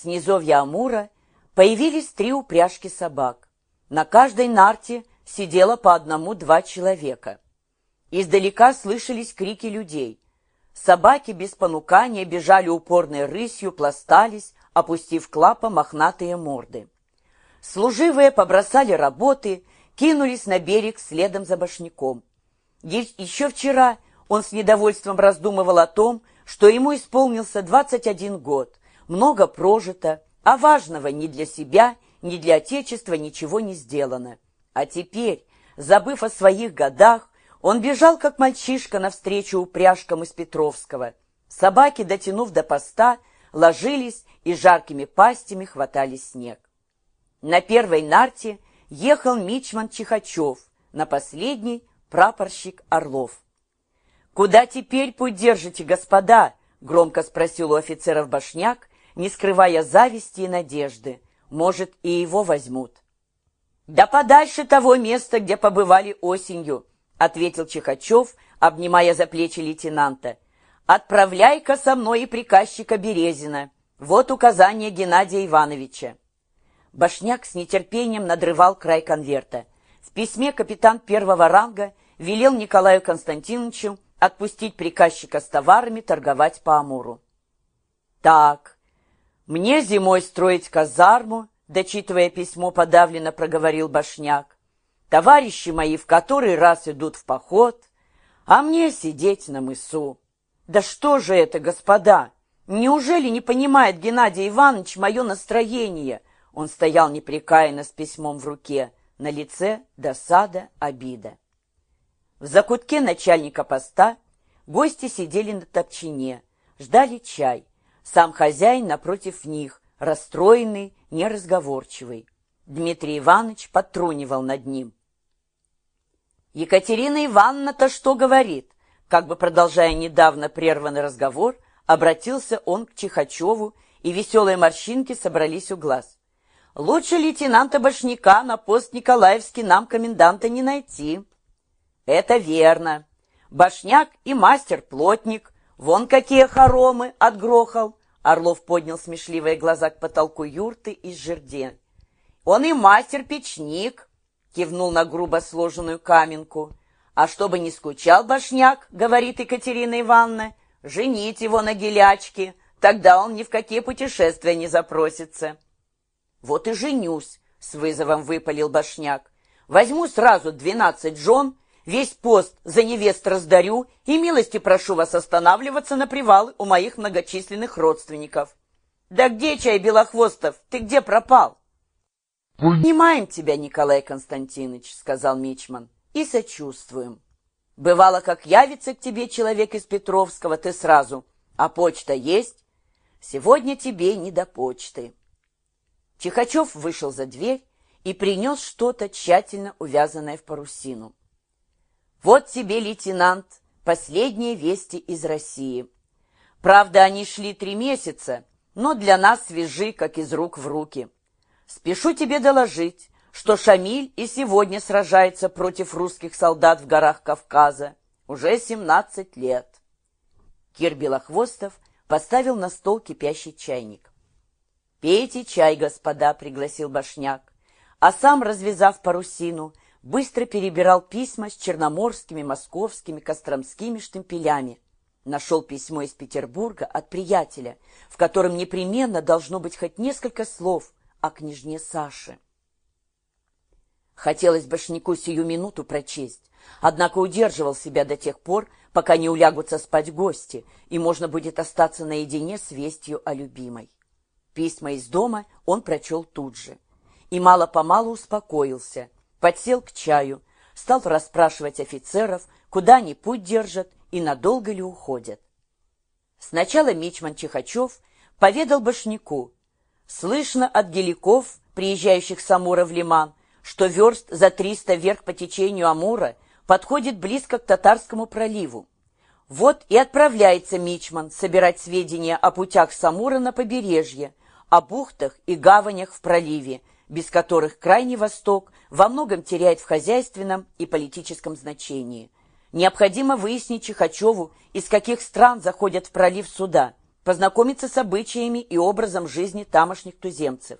С низовья Амура появились три упряжки собак. На каждой нарте сидело по одному-два человека. Издалека слышались крики людей. Собаки без понукания бежали упорной рысью, пластались, опустив клапа мохнатые морды. Служивые побросали работы, кинулись на берег следом за башняком. Еще вчера он с недовольством раздумывал о том, что ему исполнился 21 год, много прожито, а важного ни для себя, ни для Отечества ничего не сделано. А теперь, забыв о своих годах, он бежал, как мальчишка, навстречу упряжкам из Петровского. Собаки, дотянув до поста, ложились и жаркими пастями хватали снег. На первой нарте ехал мичман Чихачев, на последней — прапорщик Орлов. «Куда теперь путь держите, господа?» — громко спросил у офицеров Башняк, не скрывая зависти и надежды. «Может, и его возьмут». «Да подальше того места, где побывали осенью», — ответил Чихачев, обнимая за плечи лейтенанта. «Отправляй-ка со мной и приказчика Березина. Вот указание Геннадия Ивановича». Башняк с нетерпением надрывал край конверта. В письме капитан первого ранга велел Николаю Константиновичу отпустить приказчика с товарами торговать по Амуру. «Так, мне зимой строить казарму», дочитывая письмо, подавленно проговорил Башняк. «Товарищи мои в который раз идут в поход, а мне сидеть на мысу. Да что же это, господа? Неужели не понимает Геннадий Иванович мое настроение?» Он стоял непрекаянно с письмом в руке, на лице досада, обида. В закутке начальника поста гости сидели на топчине, ждали чай. Сам хозяин напротив них, расстроенный, неразговорчивый. Дмитрий Иванович подтрунивал над ним. «Екатерина Ивановна-то что говорит?» Как бы продолжая недавно прерванный разговор, обратился он к Чихачеву, и веселые морщинки собрались у глаз. Лучше лейтенанта Башняка на пост Николаевский нам коменданта не найти. Это верно. Башняк и мастер-плотник. Вон какие хоромы отгрохал. Орлов поднял смешливые глаза к потолку юрты из жерден. Он и мастер-печник, кивнул на грубо сложенную каменку. А чтобы не скучал башняк, говорит Екатерина Ивановна, женить его на гелячке, тогда он ни в какие путешествия не запросится. «Вот и женюсь», — с вызовом выпалил Башняк. «Возьму сразу двенадцать жен, весь пост за невест раздарю и милости прошу вас останавливаться на привалы у моих многочисленных родственников». «Да где чай, Белохвостов? Ты где пропал?» «Понимаем тебя, Николай Константинович», — сказал Мичман, — «и сочувствуем. Бывало, как явится к тебе человек из Петровского, ты сразу, а почта есть? Сегодня тебе не до почты». Чихачев вышел за дверь и принес что-то тщательно увязанное в парусину. «Вот тебе, лейтенант, последние вести из России. Правда, они шли три месяца, но для нас свежи, как из рук в руки. Спешу тебе доложить, что Шамиль и сегодня сражается против русских солдат в горах Кавказа. Уже семнадцать лет». Кир Белохвостов поставил на стол кипящий чайник. «Пейте чай, господа», — пригласил Башняк. А сам, развязав парусину, быстро перебирал письма с черноморскими, московскими, костромскими штемпелями. Нашел письмо из Петербурга от приятеля, в котором непременно должно быть хоть несколько слов о княжне Саше. Хотелось Башняку сию минуту прочесть, однако удерживал себя до тех пор, пока не улягутся спать гости, и можно будет остаться наедине с вестью о любимой. Письма из дома он прочел тут же. И мало-помалу успокоился, подсел к чаю, стал расспрашивать офицеров, куда они путь держат и надолго ли уходят. Сначала Мичман Чихачев поведал Башняку. Слышно от геликов, приезжающих с Амура в Лиман, что верст за триста вверх по течению Амура подходит близко к Татарскому проливу. Вот и отправляется Мичман собирать сведения о путях Самура на побережье, о бухтах и гаванях в проливе, без которых Крайний Восток во многом теряет в хозяйственном и политическом значении. Необходимо выяснить Чихачеву, из каких стран заходят в пролив суда, познакомиться с обычаями и образом жизни тамошних туземцев.